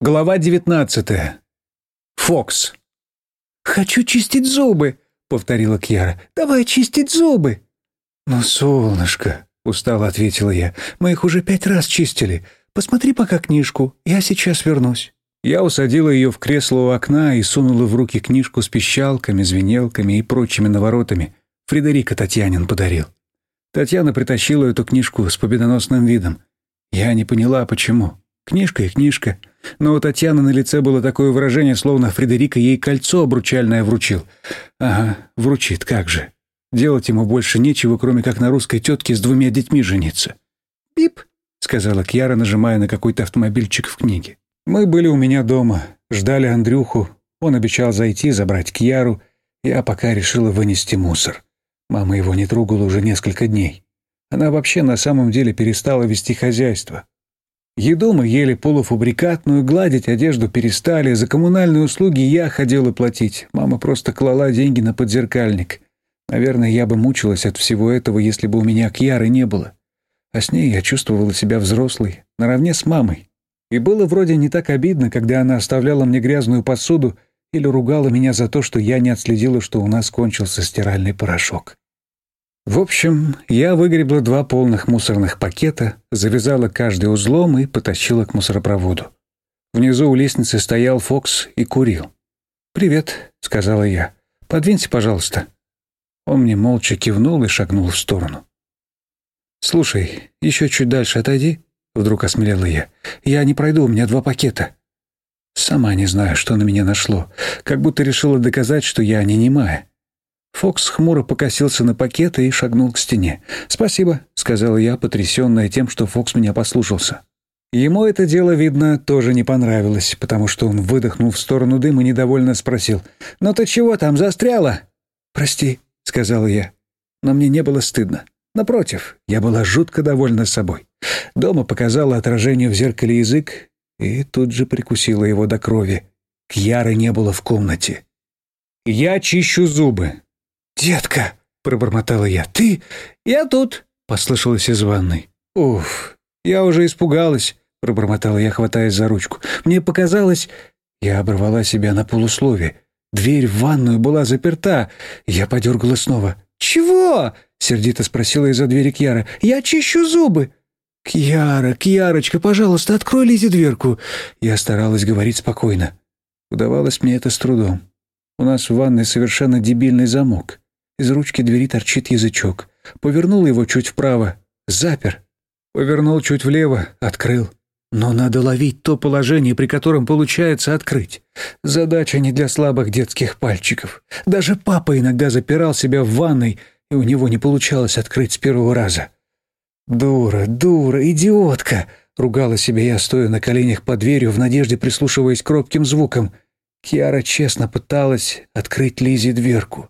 Глава 19. Фокс. «Хочу чистить зубы», — повторила Кьяра. «Давай чистить зубы». «Ну, солнышко», — устало ответила я, — «мы их уже пять раз чистили. Посмотри пока книжку, я сейчас вернусь». Я усадила ее в кресло у окна и сунула в руки книжку с пищалками, звенелками и прочими наворотами. Фредерика Татьянин подарил. Татьяна притащила эту книжку с победоносным видом. Я не поняла, почему. Книжка и книжка. Но у Татьяны на лице было такое выражение, словно Фредерика ей кольцо обручальное вручил. Ага, вручит, как же. Делать ему больше нечего, кроме как на русской тетке с двумя детьми жениться. «Пип», — сказала Кьяра, нажимая на какой-то автомобильчик в книге. Мы были у меня дома, ждали Андрюху. Он обещал зайти, забрать Кьяру. Я пока решила вынести мусор. Мама его не трогала уже несколько дней. Она вообще на самом деле перестала вести хозяйство. Еду мы ели полуфабрикатную, гладить одежду перестали, за коммунальные услуги я ходила платить. Мама просто клала деньги на подзеркальник. Наверное, я бы мучилась от всего этого, если бы у меня Кьяры не было. А с ней я чувствовала себя взрослой, наравне с мамой. И было вроде не так обидно, когда она оставляла мне грязную посуду или ругала меня за то, что я не отследила, что у нас кончился стиральный порошок. В общем, я выгребла два полных мусорных пакета, завязала каждый узлом и потащила к мусоропроводу. Внизу у лестницы стоял Фокс и курил. «Привет», — сказала я. «Подвинься, пожалуйста». Он мне молча кивнул и шагнул в сторону. «Слушай, еще чуть дальше отойди», — вдруг осмелела я. «Я не пройду, у меня два пакета». Сама не знаю, что на меня нашло, как будто решила доказать, что я не немая. Фокс хмуро покосился на пакеты и шагнул к стене. «Спасибо», — сказала я, потрясенная тем, что Фокс меня послушался. Ему это дело, видно, тоже не понравилось, потому что он выдохнул в сторону дыма и недовольно спросил. «Ну ты чего там, застряла?» «Прости», — сказала я. Но мне не было стыдно. Напротив, я была жутко довольна собой. Дома показала отражение в зеркале язык и тут же прикусила его до крови. Кьяры не было в комнате. «Я чищу зубы», «Детка!» — пробормотала я. «Ты? Я тут!» — послышалось из ванной. «Уф, я уже испугалась!» — пробормотала я, хватаясь за ручку. «Мне показалось...» Я оборвала себя на полуслове. Дверь в ванную была заперта. Я подергала снова. «Чего?» — сердито спросила из-за двери Кьяра. «Я чищу зубы!» «Кьяра, Кьярочка, пожалуйста, открой Лизе дверку!» Я старалась говорить спокойно. Удавалось мне это с трудом. У нас в ванной совершенно дебильный замок. Из ручки двери торчит язычок. Повернул его чуть вправо. Запер. Повернул чуть влево. Открыл. Но надо ловить то положение, при котором получается открыть. Задача не для слабых детских пальчиков. Даже папа иногда запирал себя в ванной, и у него не получалось открыть с первого раза. «Дура, дура, идиотка!» — ругала себя я, стоя на коленях под дверью, в надежде прислушиваясь к робким звукам. Киара честно пыталась открыть Лизе дверку.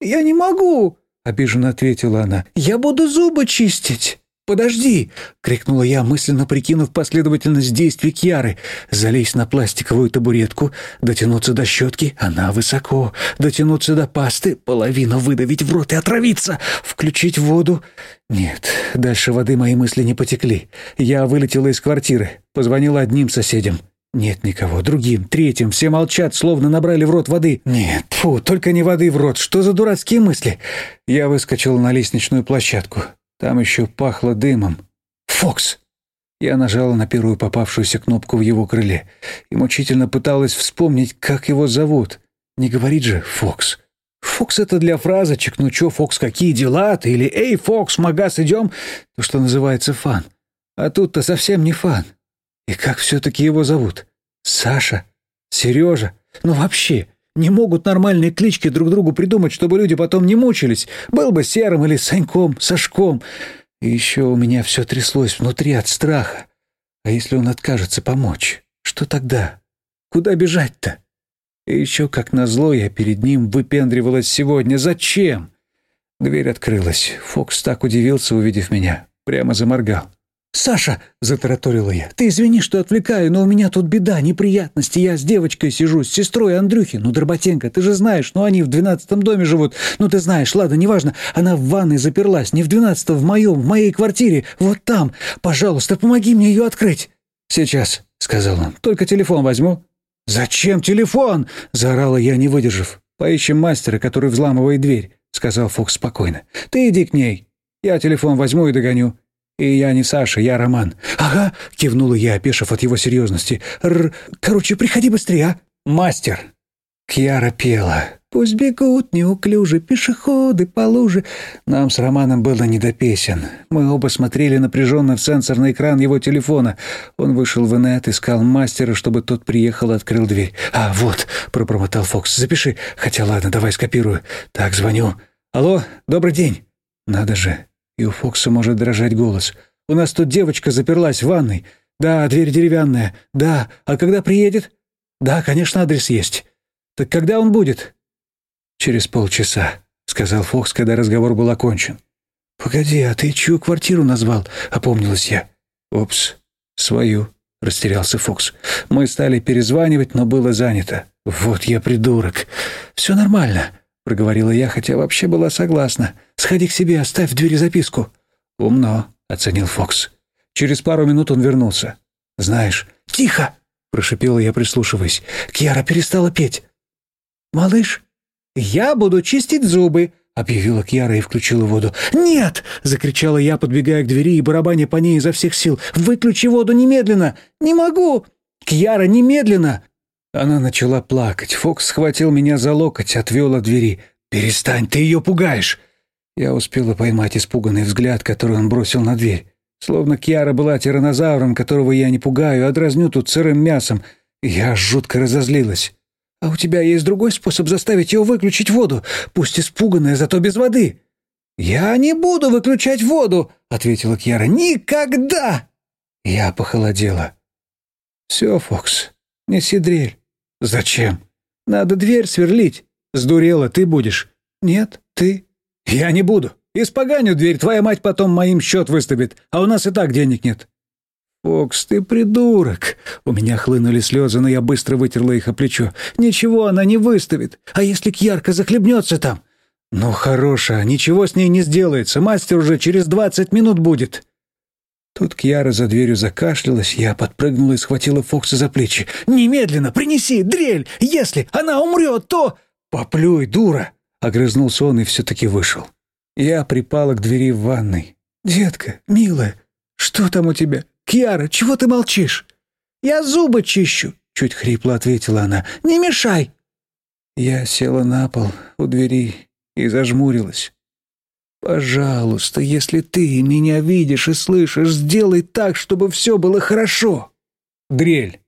«Я не могу!» — обиженно ответила она. «Я буду зубы чистить!» «Подожди!» — крикнула я, мысленно прикинув последовательность действий Кьяры. «Залезть на пластиковую табуретку, дотянуться до щетки, она высоко, дотянуться до пасты, половину выдавить в рот и отравиться, включить воду...» Нет, дальше воды мои мысли не потекли. Я вылетела из квартиры, позвонила одним соседям. Нет никого. Другим, третьим. Все молчат, словно набрали в рот воды. Нет, фу, только не воды в рот. Что за дурацкие мысли? Я выскочил на лестничную площадку. Там еще пахло дымом. «Фокс!» Я нажала на первую попавшуюся кнопку в его крыле и мучительно пыталась вспомнить, как его зовут. Не говорит же «Фокс». «Фокс» — это для фразочек «Ну чё, Фокс, какие дела ты?» или «Эй, Фокс, магаз, идем?» То, что называется фан. А тут-то совсем не фан. И как все-таки его зовут? Саша? Сережа? Ну вообще, не могут нормальные клички друг другу придумать, чтобы люди потом не мучились. Был бы Серым или Саньком, Сашком. И еще у меня все тряслось внутри от страха. А если он откажется помочь? Что тогда? Куда бежать-то? И еще, как назло, я перед ним выпендривалась сегодня. Зачем? Дверь открылась. Фокс так удивился, увидев меня. Прямо заморгал. «Саша!» — затараторила я. «Ты извини, что отвлекаю, но у меня тут беда, неприятности. Я с девочкой сижу, с сестрой Андрюхи. Ну, Дроботенко, ты же знаешь, ну они в двенадцатом доме живут. Ну, ты знаешь, ладно, неважно. Она в ванной заперлась, не в двенадцатом, в моем, в моей квартире, вот там. Пожалуйста, помоги мне ее открыть». «Сейчас», — сказал он, — «только телефон возьму». «Зачем телефон?» — заорала я, не выдержав. «Поищем мастера, который взламывает дверь», — сказал Фокс спокойно. «Ты иди к ней. Я телефон возьму и догоню. И я не Саша, я Роман». «Ага», — кивнула я, опешив от его серьезности. «Р... Короче, приходи быстрее, а?» «Мастер». Кьяра пела. «Пусть бегут неуклюже пешеходы по луже». Нам с Романом было не до песен. Мы оба смотрели напряженно в сенсорный экран его телефона. Он вышел в инет, искал мастера, чтобы тот приехал и открыл дверь. «А, вот», — пробормотал Фокс, — «запиши. Хотя ладно, давай скопирую. Так, звоню. Алло, добрый день». «Надо же, и у Фокса может дрожать голос. «У нас тут девочка заперлась в ванной. Да, дверь деревянная. Да, а когда приедет?» «Да, конечно, адрес есть. Так когда он будет?» «Через полчаса», — сказал Фокс, когда разговор был окончен. «Погоди, а ты чью квартиру назвал?» — опомнилась я. «Упс, свою», — растерялся Фокс. «Мы стали перезванивать, но было занято. Вот я придурок. Все нормально проговорила я, хотя вообще была согласна. «Сходи к себе, оставь в двери записку». «Умно», — оценил Фокс. Через пару минут он вернулся. «Знаешь...» «Тихо!» — прошипела я, прислушиваясь. Кьяра перестала петь. «Малыш, я буду чистить зубы», — объявила Кьяра и включила воду. «Нет!» — закричала я, подбегая к двери и барабаня по ней изо всех сил. «Выключи воду немедленно! Не могу! Кьяра, немедленно!» Она начала плакать. Фокс схватил меня за локоть, отвел от двери. «Перестань, ты ее пугаешь!» Я успела поймать испуганный взгляд, который он бросил на дверь. Словно Кьяра была тиранозавром, которого я не пугаю, а дразню тут сырым мясом. Я жутко разозлилась. «А у тебя есть другой способ заставить ее выключить воду, пусть испуганная, зато без воды». «Я не буду выключать воду», — ответила Кьяра. «Никогда!» Я похолодела. «Все, Фокс, неси дрель. «Зачем? Надо дверь сверлить. Сдурела, ты будешь». «Нет, ты». «Я не буду. Испоганю дверь, твоя мать потом моим счет выставит, а у нас и так денег нет». «Фокс, ты придурок!» У меня хлынули слезы, но я быстро вытерла их о плечо. «Ничего она не выставит. А если Кьярка захлебнется там?» «Ну, хороша, ничего с ней не сделается. Мастер уже через двадцать минут будет». Тут Кьяра за дверью закашлялась, я подпрыгнула и схватила Фокса за плечи. «Немедленно принеси дрель! Если она умрет, то...» «Поплюй, дура!» — огрызнулся он и все-таки вышел. Я припала к двери в ванной. «Детка, милая, что там у тебя? Кьяра, чего ты молчишь?» «Я зубы чищу», — чуть хрипло ответила она. «Не мешай!» Я села на пол у двери и зажмурилась. Пожалуйста, если ты меня видишь и слышишь, сделай так, чтобы все было хорошо. Дрель.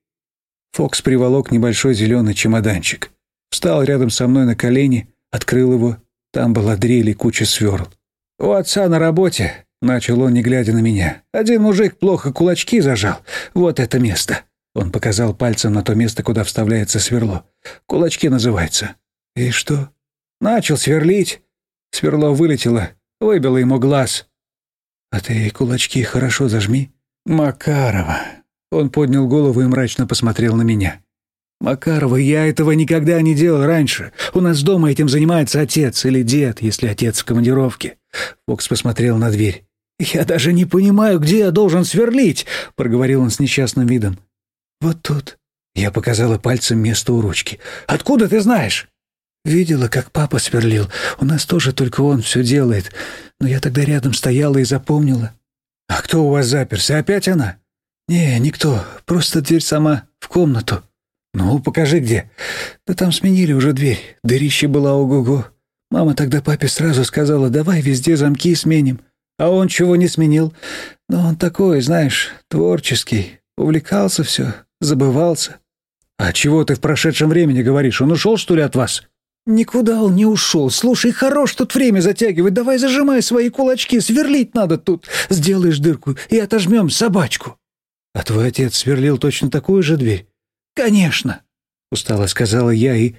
Фокс приволок небольшой зеленый чемоданчик. Встал рядом со мной на колени, открыл его. Там была дрель и куча сверл. «У отца на работе», — начал он, не глядя на меня. «Один мужик плохо кулачки зажал. Вот это место». Он показал пальцем на то место, куда вставляется сверло. «Кулачки называется». «И что?» «Начал сверлить». Сверло вылетело, Выбила ему глаз. «А ты кулачки хорошо зажми». «Макарова». Он поднял голову и мрачно посмотрел на меня. «Макарова, я этого никогда не делал раньше. У нас дома этим занимается отец или дед, если отец в командировке». Фокс посмотрел на дверь. «Я даже не понимаю, где я должен сверлить», — проговорил он с несчастным видом. «Вот тут». Я показала пальцем место у ручки. «Откуда ты знаешь?» Видела, как папа сверлил. У нас тоже только он все делает. Но я тогда рядом стояла и запомнила. А кто у вас заперся? Опять она? Не, никто. Просто дверь сама в комнату. Ну, покажи где. Да там сменили уже дверь. Дырище была ого-го. Мама тогда папе сразу сказала, давай везде замки сменим. А он чего не сменил? Но он такой, знаешь, творческий. Увлекался все, забывался. А чего ты в прошедшем времени говоришь? Он ушел, что ли, от вас? «Никуда он не ушел. Слушай, хорош тут время затягивать. Давай зажимай свои кулачки. Сверлить надо тут. Сделаешь дырку и отожмем собачку». «А твой отец сверлил точно такую же дверь?» «Конечно», — устало сказала я, и...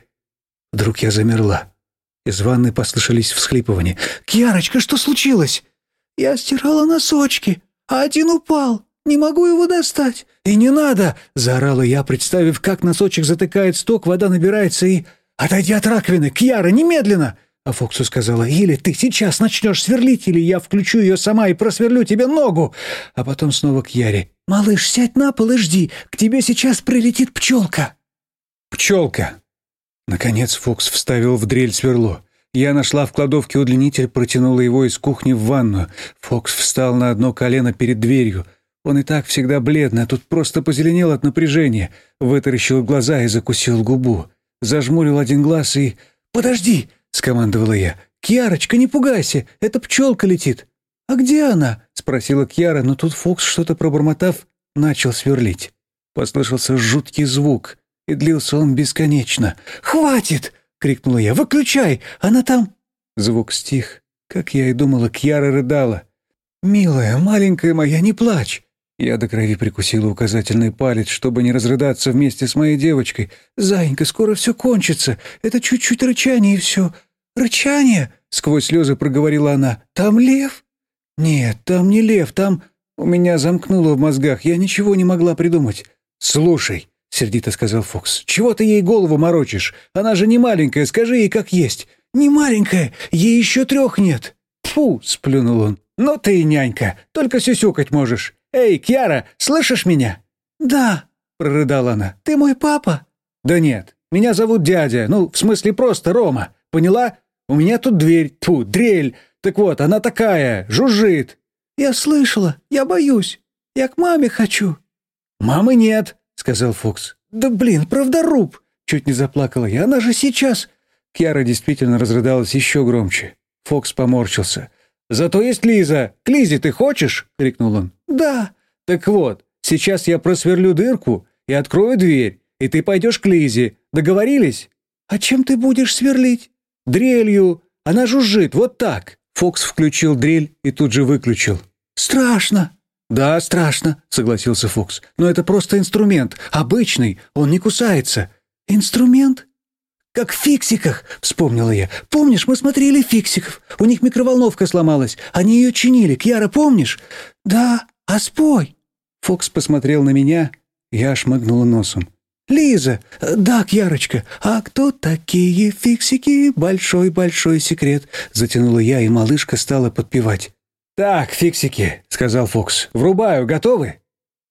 Вдруг я замерла. Из ванны послышались всхлипывания. «Кьярочка, что случилось?» «Я стирала носочки, а один упал. Не могу его достать». «И не надо!» — заорала я, представив, как носочек затыкает сток, вода набирается и... «Отойди от раковины! Кьяра, немедленно!» А Фоксу сказала, или ты сейчас начнешь сверлить, или я включу ее сама и просверлю тебе ногу. А потом снова к Яре. Малыш, сядь на пол и жди, к тебе сейчас прилетит пчелка. Пчелка. Наконец Фокс вставил в дрель сверло. Я нашла в кладовке удлинитель, протянула его из кухни в ванную. Фокс встал на одно колено перед дверью. Он и так всегда бледный, а тут просто позеленел от напряжения. Вытаращил глаза и закусил губу. Зажмурил один глаз и... «Подожди!» — скомандовала я. «Кьярочка, не пугайся! Эта пчелка летит!» «А где она?» — спросила Кьяра, но тут Фокс, что-то пробормотав, начал сверлить. Послышался жуткий звук, и длился он бесконечно. «Хватит!» — крикнула я. «Выключай! Она там...» Звук стих. Как я и думала, Кьяра рыдала. «Милая, маленькая моя, не плачь!» Я до крови прикусила указательный палец, чтобы не разрыдаться вместе с моей девочкой. «Заинька, скоро все кончится. Это чуть-чуть рычание и все». «Рычание?» — сквозь слезы проговорила она. «Там лев?» «Нет, там не лев, там...» У меня замкнуло в мозгах, я ничего не могла придумать. «Слушай», — сердито сказал Фокс, — «чего ты ей голову морочишь? Она же не маленькая, скажи ей как есть». «Не маленькая, ей еще трех нет». «Фу!» — сплюнул он. «Ну ты и нянька, только сюсюкать можешь. Эй, Кьяра, слышишь меня?» «Да», — прорыдала она. «Ты мой папа?» «Да нет, меня зовут дядя, ну, в смысле просто Рома. Поняла? У меня тут дверь, тьфу, дрель. Так вот, она такая, жужжит». «Я слышала, я боюсь. Я к маме хочу». «Мамы нет», — сказал Фокс. «Да блин, правдоруб!» — чуть не заплакала я. «Она же сейчас...» Кьяра действительно разрыдалась еще громче. Фокс поморщился. «Зато есть Лиза. К Лизе ты хочешь?» — крикнул он. «Да». «Так вот, сейчас я просверлю дырку и открою дверь, и ты пойдешь к Лизе. Договорились?» «А чем ты будешь сверлить?» «Дрелью. Она жужжит, вот так». Фокс включил дрель и тут же выключил. «Страшно!» «Да, страшно», — согласился Фокс. «Но это просто инструмент. Обычный. Он не кусается». «Инструмент?» «Как в фиксиках», — вспомнила я. «Помнишь, мы смотрели фиксиков? У них микроволновка сломалась. Они ее чинили. Кьяра, помнишь?» «Да, а спой». Фокс посмотрел на меня, я шмыгнула носом. «Лиза! Да, Кьярочка! А кто такие фиксики? Большой-большой секрет!» Затянула я, и малышка стала подпевать. «Так, фиксики», — сказал Фокс. «Врубаю, готовы?»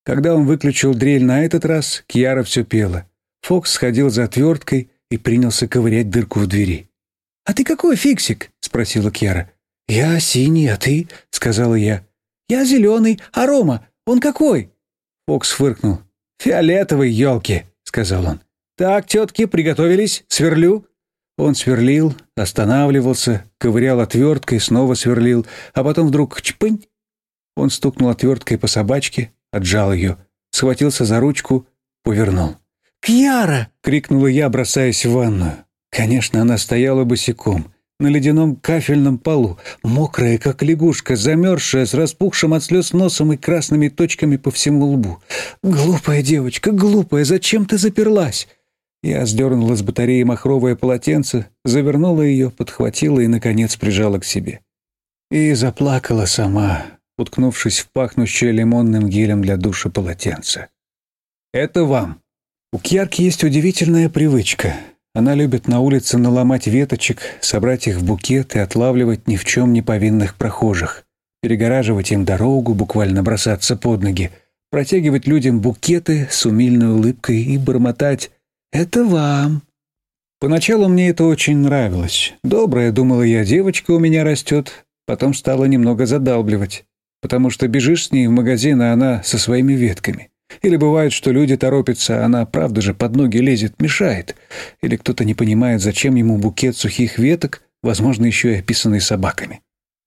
Когда он выключил дрель на этот раз, Кьяра все пела. Фокс сходил за отверткой, и принялся ковырять дырку в двери. «А ты какой фиксик?» — спросила Кьяра. «Я синий, а ты?» — сказала я. «Я зеленый, а Рома, он какой?» Фокс фыркнул. «Фиолетовый, елки!» — сказал он. «Так, тетки, приготовились? Сверлю?» Он сверлил, останавливался, ковырял отверткой, снова сверлил, а потом вдруг чпынь. Он стукнул отверткой по собачке, отжал ее, схватился за ручку, повернул. «Кьяра!» — крикнула я, бросаясь в ванную. Конечно, она стояла босиком, на ледяном кафельном полу, мокрая, как лягушка, замерзшая, с распухшим от слез носом и красными точками по всему лбу. «Глупая девочка, глупая, зачем ты заперлась?» Я сдернула с батареи махровое полотенце, завернула ее, подхватила и, наконец, прижала к себе. И заплакала сама, уткнувшись в пахнущее лимонным гелем для душа полотенце. «Это вам», у Кьярки есть удивительная привычка. Она любит на улице наломать веточек, собрать их в букет и отлавливать ни в чем не повинных прохожих, перегораживать им дорогу, буквально бросаться под ноги, протягивать людям букеты с умильной улыбкой и бормотать «Это вам». Поначалу мне это очень нравилось. Добрая, думала я, девочка у меня растет, потом стала немного задалбливать, потому что бежишь с ней в магазин, а она со своими ветками. Или бывает, что люди торопятся, а она, правда же, под ноги лезет, мешает. Или кто-то не понимает, зачем ему букет сухих веток, возможно, еще и описанный собаками.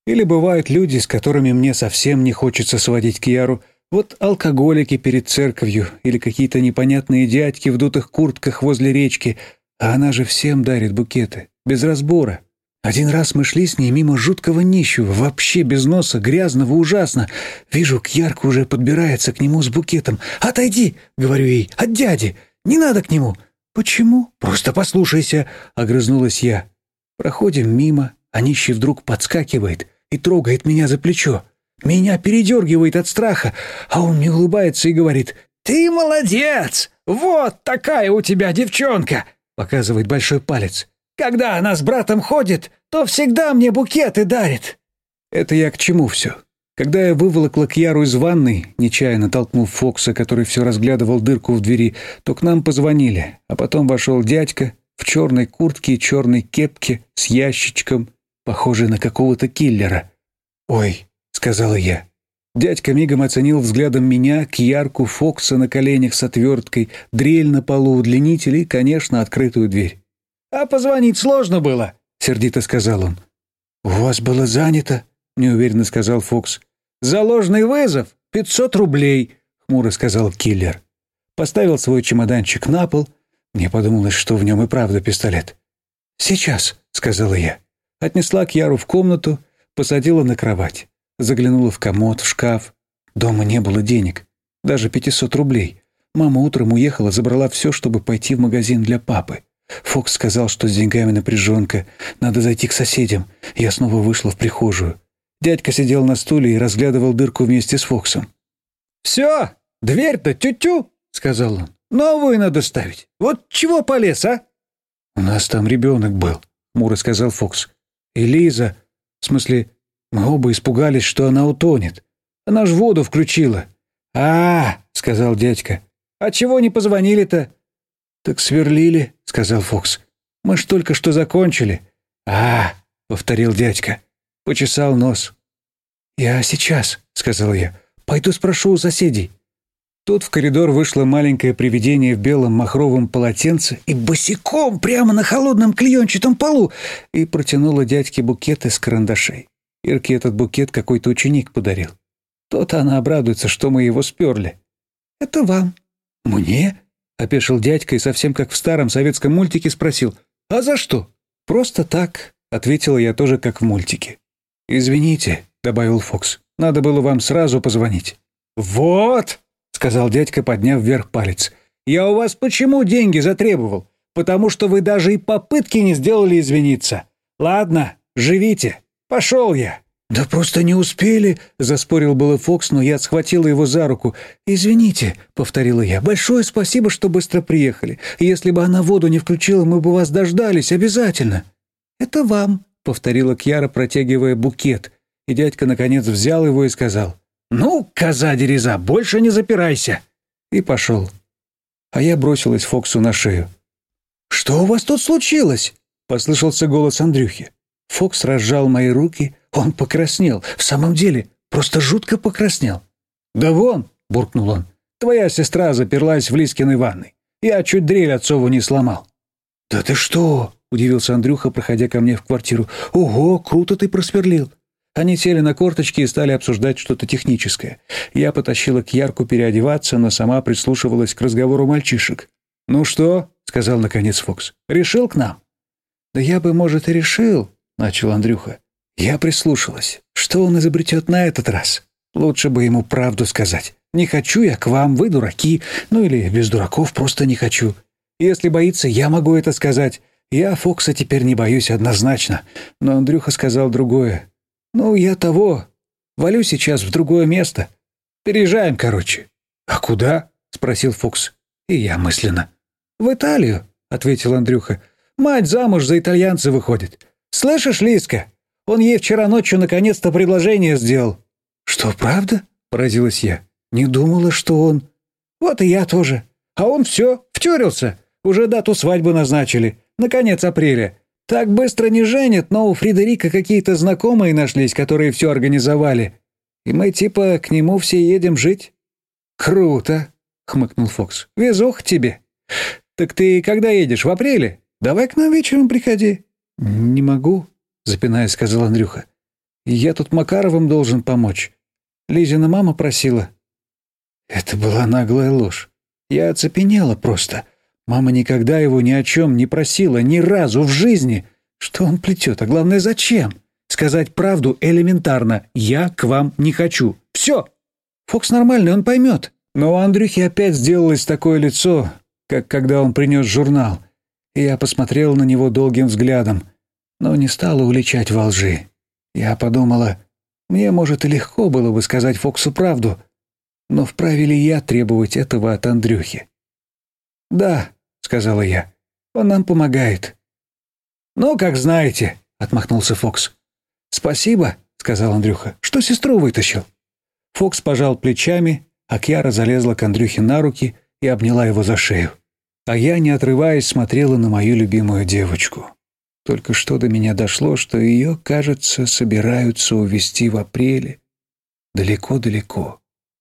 Или бывают люди, с которыми мне совсем не хочется сводить Кьяру, вот алкоголики перед церковью или какие-то непонятные дядьки в дутых куртках возле речки, а она же всем дарит букеты, без разбора. Один раз мы шли с ней мимо жуткого нищего, вообще без носа, грязного, ужасно. Вижу, Кьярка уже подбирается к нему с букетом. «Отойди!» — говорю ей. «От дяди! Не надо к нему!» «Почему?» «Просто послушайся!» — огрызнулась я. Проходим мимо, а нищий вдруг подскакивает и трогает меня за плечо. Меня передергивает от страха, а он мне улыбается и говорит «Ты молодец! Вот такая у тебя девчонка!» Показывает большой палец. Когда она с братом ходит, то всегда мне букеты дарит». Это я к чему все? Когда я выволокла Кьяру из ванной, нечаянно толкнув Фокса, который все разглядывал дырку в двери, то к нам позвонили, а потом вошел дядька в черной куртке и черной кепке с ящичком, похожий на какого-то киллера. «Ой», — сказала я. Дядька мигом оценил взглядом меня, Кьярку, Фокса на коленях с отверткой, дрель на полу, удлинитель и, конечно, открытую дверь. «А позвонить сложно было», — сердито сказал он. «У вас было занято?» — неуверенно сказал Фокс. «Заложный вызов — пятьсот рублей», — хмуро сказал киллер. Поставил свой чемоданчик на пол. Мне подумалось, что в нем и правда пистолет. «Сейчас», — сказала я. Отнесла Кьяру в комнату, посадила на кровать. Заглянула в комод, в шкаф. Дома не было денег. Даже пятисот рублей. Мама утром уехала, забрала все, чтобы пойти в магазин для папы. Фокс сказал, что с деньгами напряженка. Надо зайти к соседям. Я снова вышла в прихожую. Дядька сидел на стуле и разглядывал дырку вместе с Фоксом. «Все, дверь-то тю-тю», — сказал он. «Новую надо ставить. Вот чего полез, а?» «У нас там ребенок был», — Мура сказал Фокс. «И в смысле, мы оба испугались, что она утонет. Она ж воду включила». «А, — сказал дядька, — а чего не позвонили-то?» «Так сверлили», — сказал Фокс. «Мы ж только что закончили». «А, — повторил дядька. Почесал нос. «Я сейчас», — сказал я. «Пойду спрошу у соседей». Тут в коридор вышло маленькое привидение в белом махровом полотенце и босиком прямо на холодном клеенчатом полу и протянула дядьке букет из карандашей. Ирке этот букет какой-то ученик подарил. То-то она обрадуется, что мы его сперли. «Это вам». «Мне?» — опешил дядька и совсем как в старом советском мультике спросил. «А за что?» «Просто так», — ответила я тоже как в мультике. «Извините», — добавил Фокс, — «надо было вам сразу позвонить». «Вот», — сказал дядька, подняв вверх палец, — «я у вас почему деньги затребовал? Потому что вы даже и попытки не сделали извиниться. Ладно, живите. Пошел я». «Да просто не успели», — заспорил было Фокс, но я схватила его за руку. «Извините», — повторила я, — «большое спасибо, что быстро приехали. Если бы она воду не включила, мы бы вас дождались обязательно». «Это вам», повторила Кьяра, протягивая букет, и дядька, наконец, взял его и сказал, «Ну, коза дереза, больше не запирайся!» И пошел. А я бросилась Фоксу на шею. «Что у вас тут случилось?» — послышался голос Андрюхи. Фокс разжал мои руки, он покраснел, в самом деле, просто жутко покраснел. «Да вон!» — буркнул он. «Твоя сестра заперлась в Лискиной ванной. Я чуть дрель отцову не сломал». «Да ты что?» — удивился Андрюха, проходя ко мне в квартиру. «Ого, круто ты просверлил!» Они сели на корточки и стали обсуждать что-то техническое. Я потащила к Ярку переодеваться, но сама прислушивалась к разговору мальчишек. «Ну что?» — сказал наконец Фокс. «Решил к нам?» «Да я бы, может, и решил», — начал Андрюха. Я прислушалась. Что он изобретет на этот раз? Лучше бы ему правду сказать. Не хочу я к вам, вы дураки. Ну или без дураков просто не хочу. Если боится, я могу это сказать. Я Фокса теперь не боюсь однозначно, но Андрюха сказал другое. Ну, я того. Валю сейчас в другое место. Переезжаем, короче. А куда? спросил Фокс. И я мысленно. В Италию, ответил Андрюха. Мать замуж за итальянца выходит. Слышишь, Лиска? Он ей вчера ночью наконец-то предложение сделал. Что, правда? поразилась я. Не думала, что он... Вот и я тоже. А он все, втюрился. Уже дату свадьбы назначили. На конец апреля. Так быстро не женят, но у Фредерика какие-то знакомые нашлись, которые все организовали. И мы типа к нему все едем жить». «Круто», — хмыкнул Фокс. «Везух тебе». «Так ты когда едешь, в апреле? Давай к нам вечером приходи». «Не могу», — запинаясь, сказал Андрюха. «Я тут Макаровым должен помочь. Лизина мама просила». Это была наглая ложь. Я оцепенела просто. Мама никогда его ни о чем не просила, ни разу в жизни. Что он плетет, а главное, зачем? Сказать правду элементарно. Я к вам не хочу. Все. Фокс нормальный, он поймет. Но у Андрюхи опять сделалось такое лицо, как когда он принес журнал. И я посмотрел на него долгим взглядом, но не стала уличать во лжи. Я подумала, мне, может, и легко было бы сказать Фоксу правду, но вправе ли я требовать этого от Андрюхи? «Да», — сказала я, — «он нам помогает». «Ну, как знаете», — отмахнулся Фокс. «Спасибо», — сказал Андрюха, — «что сестру вытащил». Фокс пожал плечами, а Кьяра залезла к Андрюхе на руки и обняла его за шею. А я, не отрываясь, смотрела на мою любимую девочку. Только что до меня дошло, что ее, кажется, собираются увезти в апреле далеко-далеко.